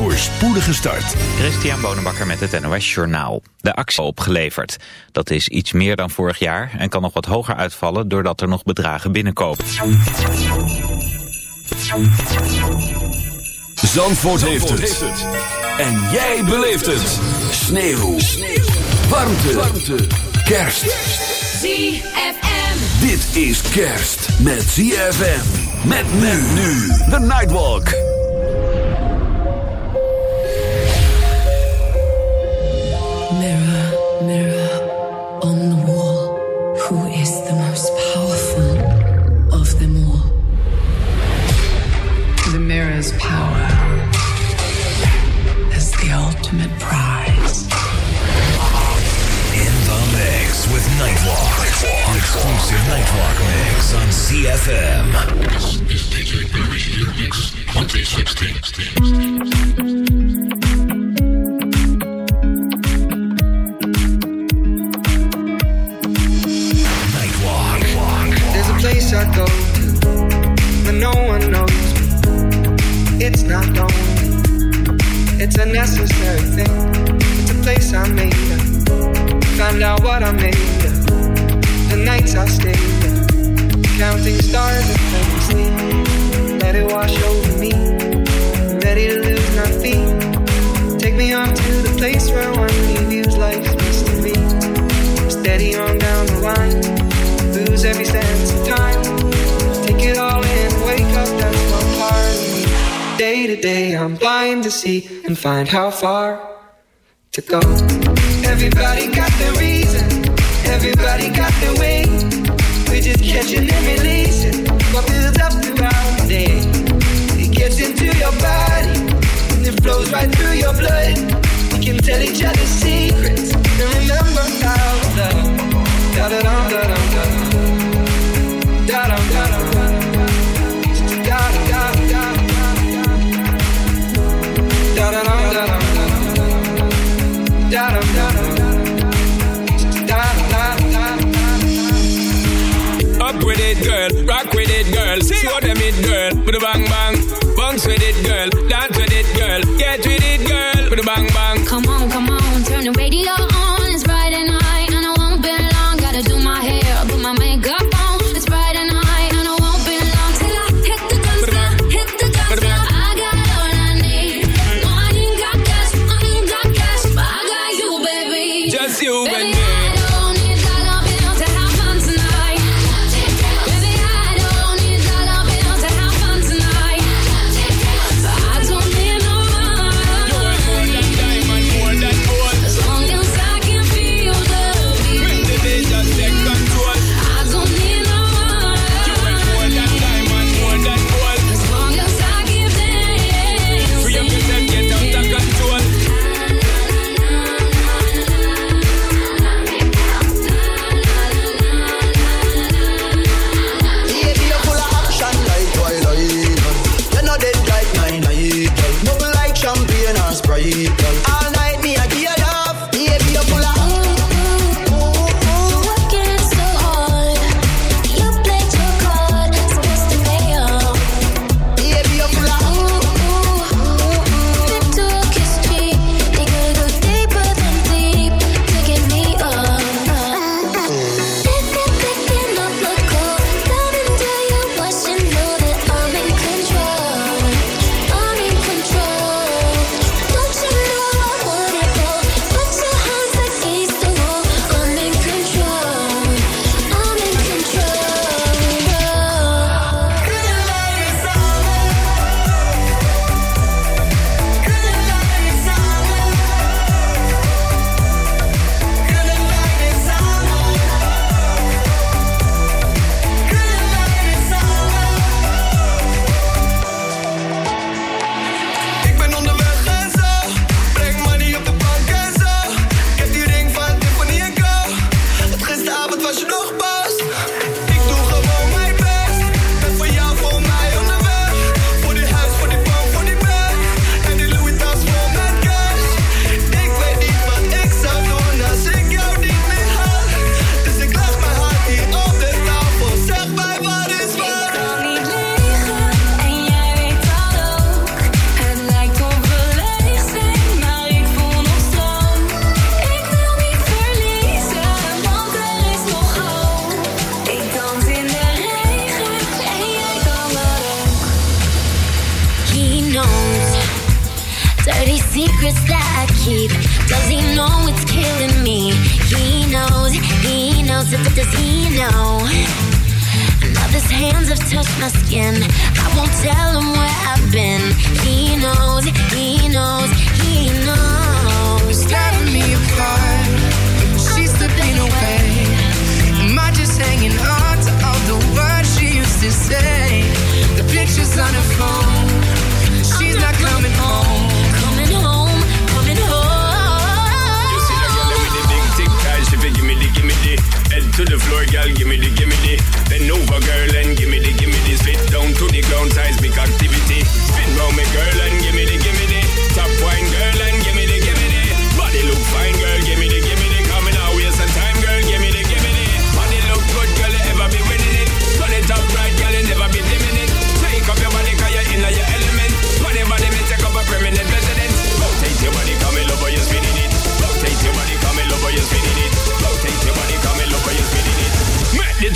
Voor spoedige start. Christian Bonenbakker met het NOS Journaal. De actie opgeleverd. Dat is iets meer dan vorig jaar en kan nog wat hoger uitvallen doordat er nog bedragen binnenkomen. Zandvoort, heeft, het. En jij beleeft het. Sneeuw. Sneeuw. Warmte. Warmte. Kerst. ZFM. Dit is kerst met ZFM. Met men nu. The Nightwalk. On the wall, who is the most powerful of them all? The mirror's power is the ultimate prize. In the mix with Nightwalk. An exclusive Nightwalk mix on ZFM. This is DJ Barry here, mix 2016. It's a necessary thing. It's a place I made up. Find out what I made of. The nights I stayed up. Counting stars and falling sleep. Let it wash over me. Ready to lose my feet. Take me off to the place where one reviews life's mystery. Steady on down the line lose every sense of time. Take it all in, wake up, that's my part of me. Day to day, I'm blind to see and find how far to go. Everybody got their reason, everybody got their way. We're just catching and releasing what builds up throughout the day. It gets into your body and it flows right through your blood. We can tell each other secrets girl. Rock with it, girl. Show them it, girl. With a bang bang. Bounce with it, girl. Dance with it, girl. Get with it,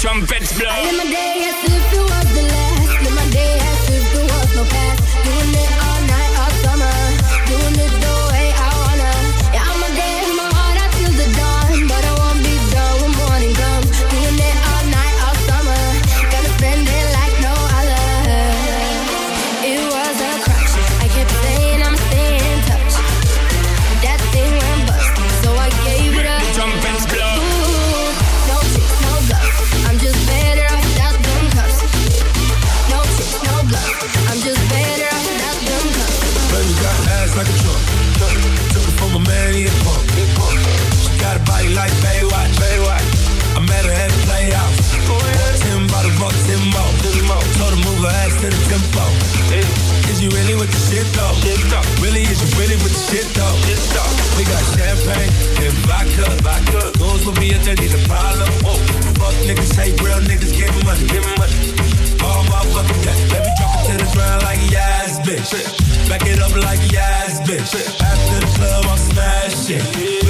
trumpets blow. freaky ass bitch. at the club, I'm smashing.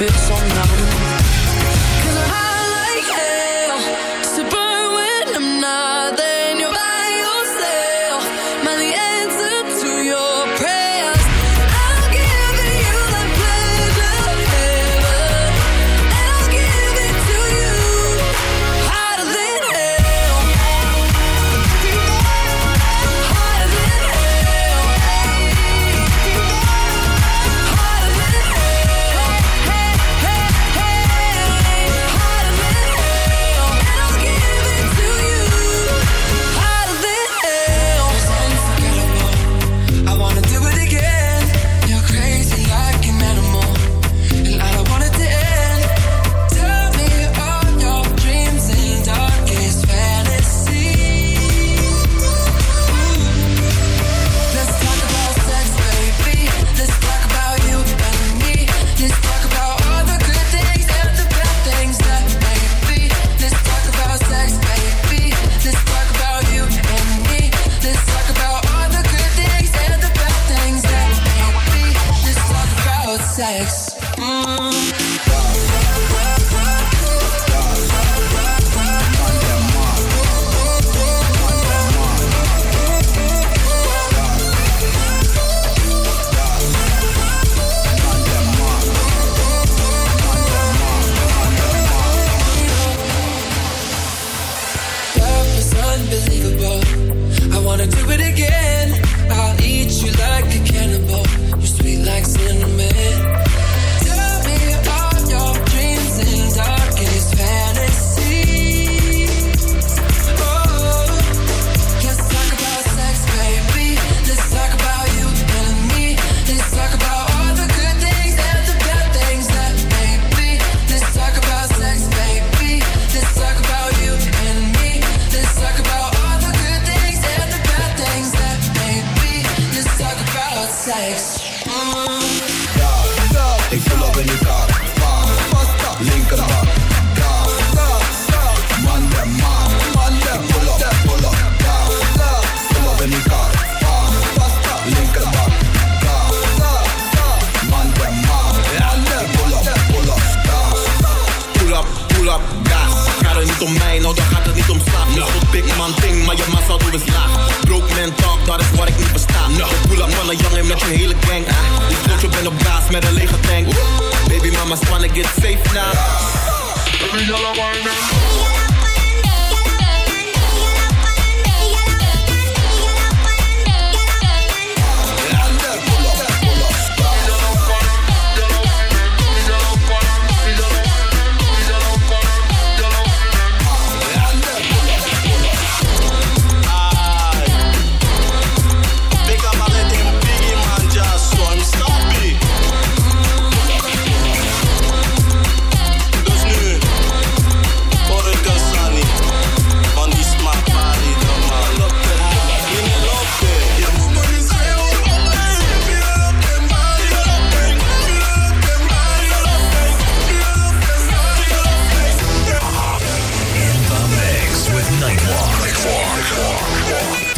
Feel so.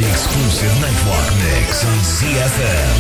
Exclusive Nightwalk mix on ZFM.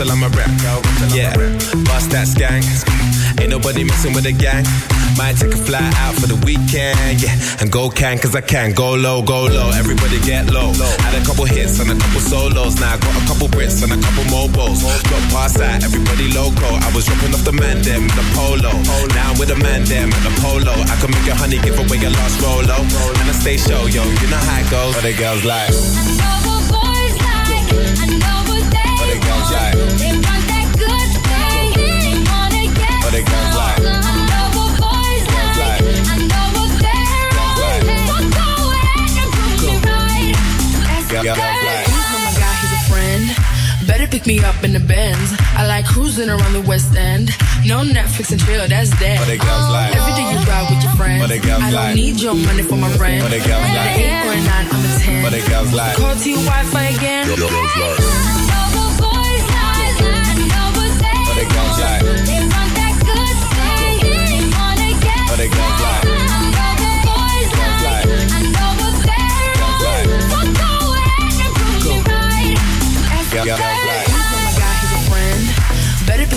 Russell I'm a rap, yeah. Bust that skank. Ain't nobody messing with the gang. Might take a fly out for the weekend, yeah. And go can, cause I can. Go low, go low. Everybody get low. Had a couple hits and a couple solos. Now I got a couple Brits and a couple mobiles. Got past that, everybody loco. I was dropping off the man them with the polo. Now I'm with the man them at the polo. I can make your honey give away your last rolo. And I stay show, yo. You know how it goes. But the girls like. Girls like. Oh my god, he's a friend. Better pick me up in the Benz. I like cruising around the West End. No Netflix and chill, that's dead. But the girls like. Every day you ride with your friends. But the girls I don't like. need your money for my rent. But the girls I'm like. an eight or a nine, I'm a ten. But the girls like. Call to your Wi-Fi again. But the girls like.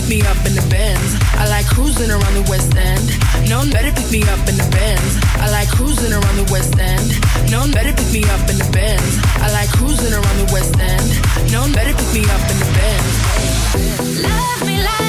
Pick me up in the Benz. I like cruising around the West End. No, one better pick me up in the Benz. I like cruising around the West End. No, one better pick me up in the Benz. I like cruising around the West End. No, one better pick me up in the Benz. Love me like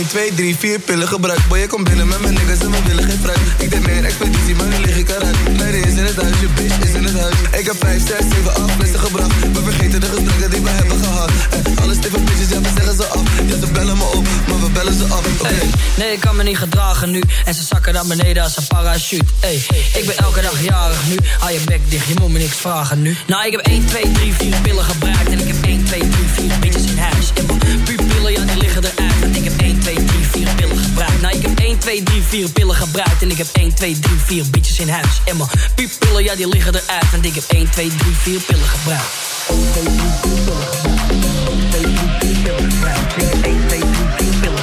1, 2, 3, 4 pillen gebruikt. Boy, je komt binnen met mijn niggas en we willen geen fruit. Ik deed meer expeditie, maar nu lig ik eruit. Lady is in het huis, je bitch is in het huis. Ik heb 5, 6, 7, 8 flessen gebracht. We vergeten de gesprekken die we hebben gehad. En alle stiffen bitches, ja, we zeggen ze af. Ja, ze bellen me op, maar we bellen ze af. Oké. Hey, nee, ik kan me niet gedragen nu. En ze zakken naar beneden als een parachute. Hey, ik ben elke dag jarig nu. Hou je bek dicht, je moet me niks vragen nu. Nou, ik heb 1, 2, 3, 4 pillen gebruikt. En ik heb 1, 2, 3, 4 bitches in huis. 2, 3, 4 pillen gebruikt. En ik heb 1, 2, 3, 4 bitches in huis. En mijn pupillen, ja, die liggen eruit. Want ik heb 1, 2, 3, 4 pillen gebruikt. 1, 2, 3, 4 pillen gebruikt. 1, 2, 3, 4 pillen gebruikt. Ik heb 1, 2, 3, 4 pillen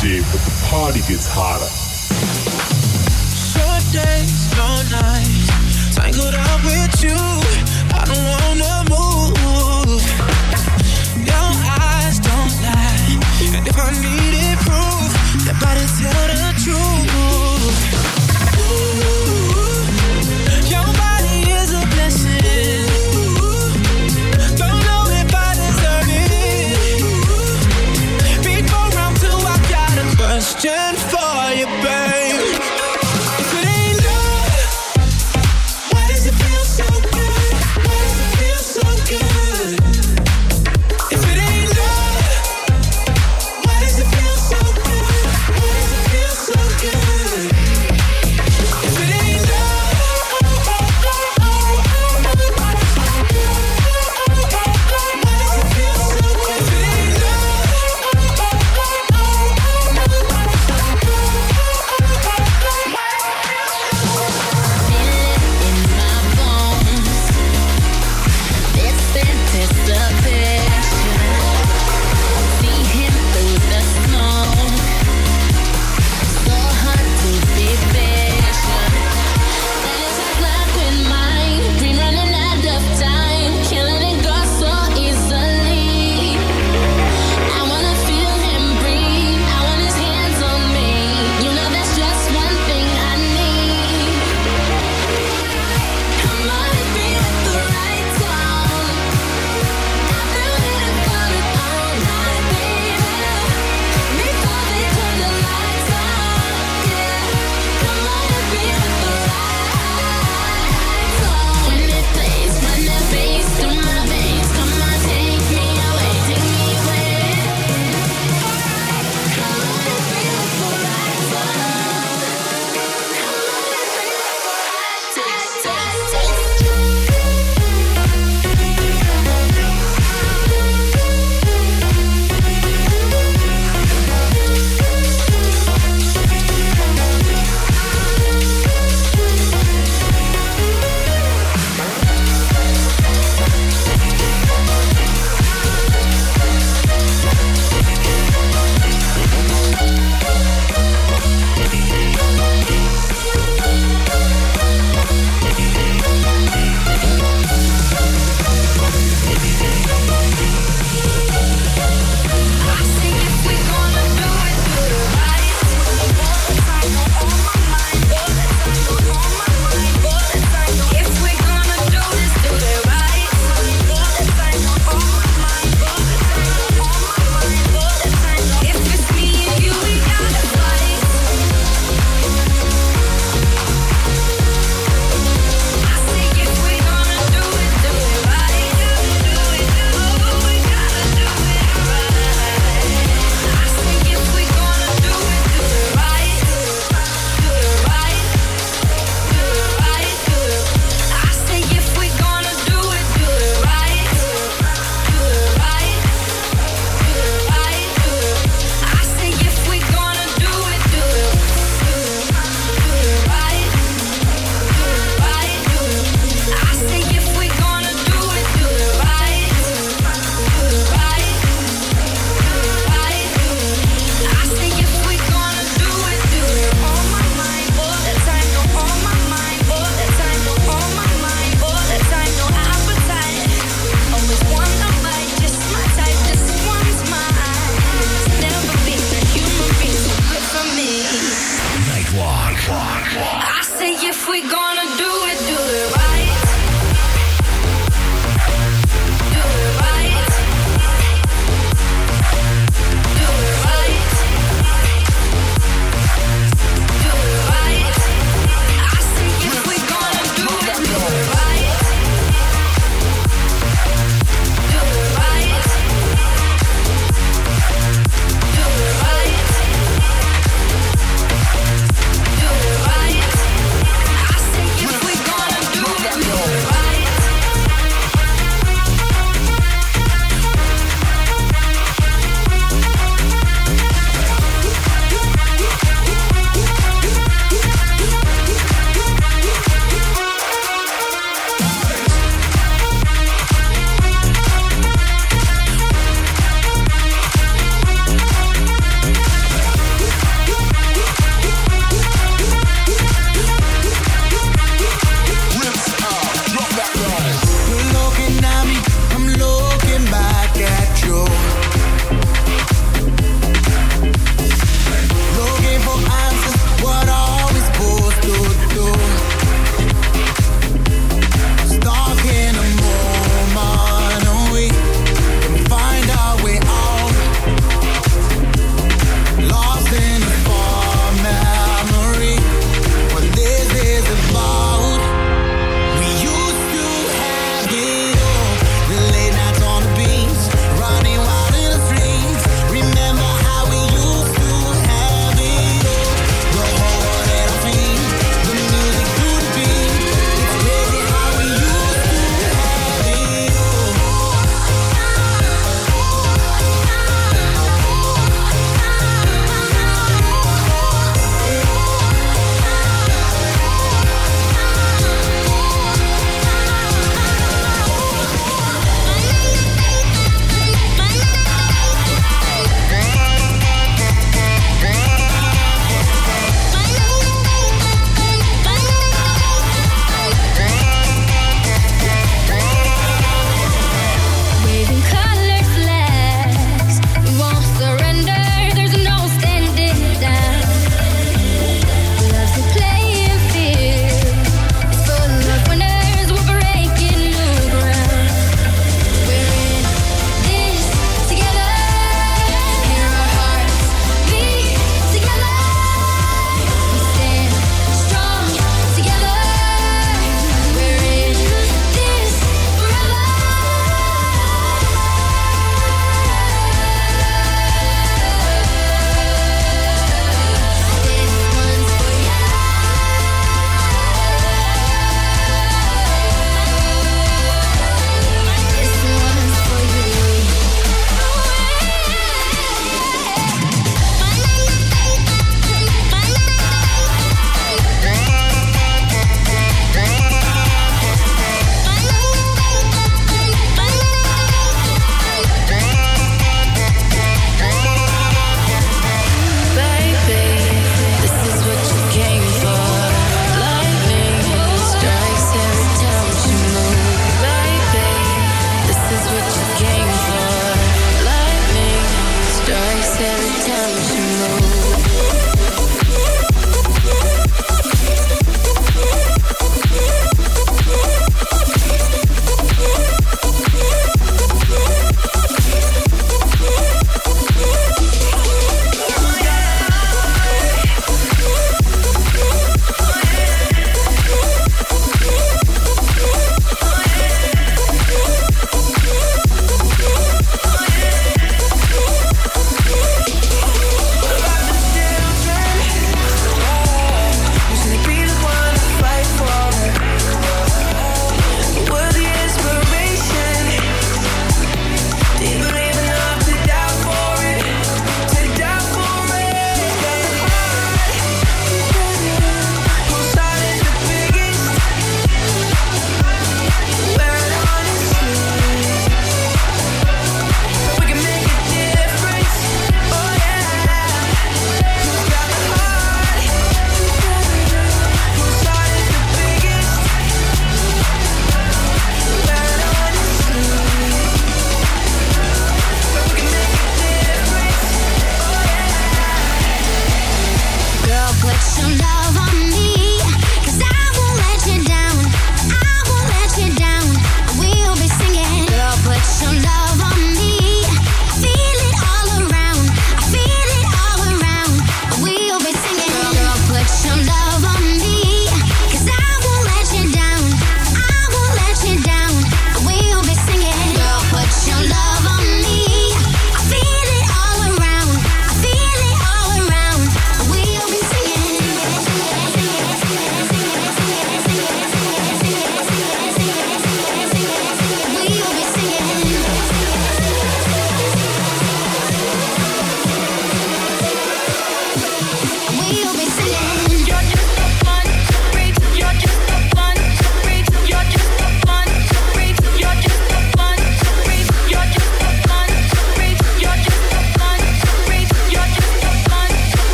dig, but the party gets hotter. Short days, long nights, tangled up with you. I don't want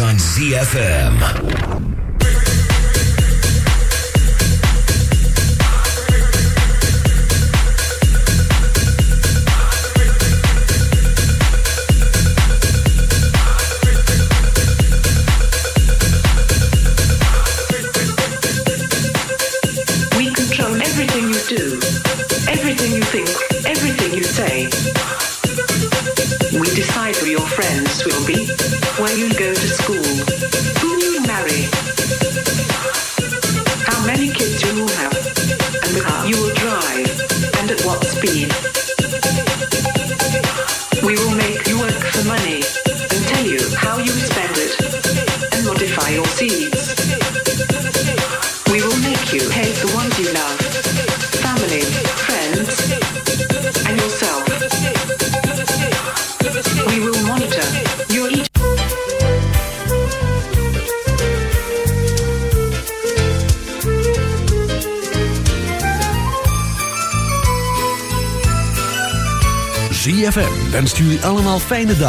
on ZFM. en stuur u allemaal fijne dag.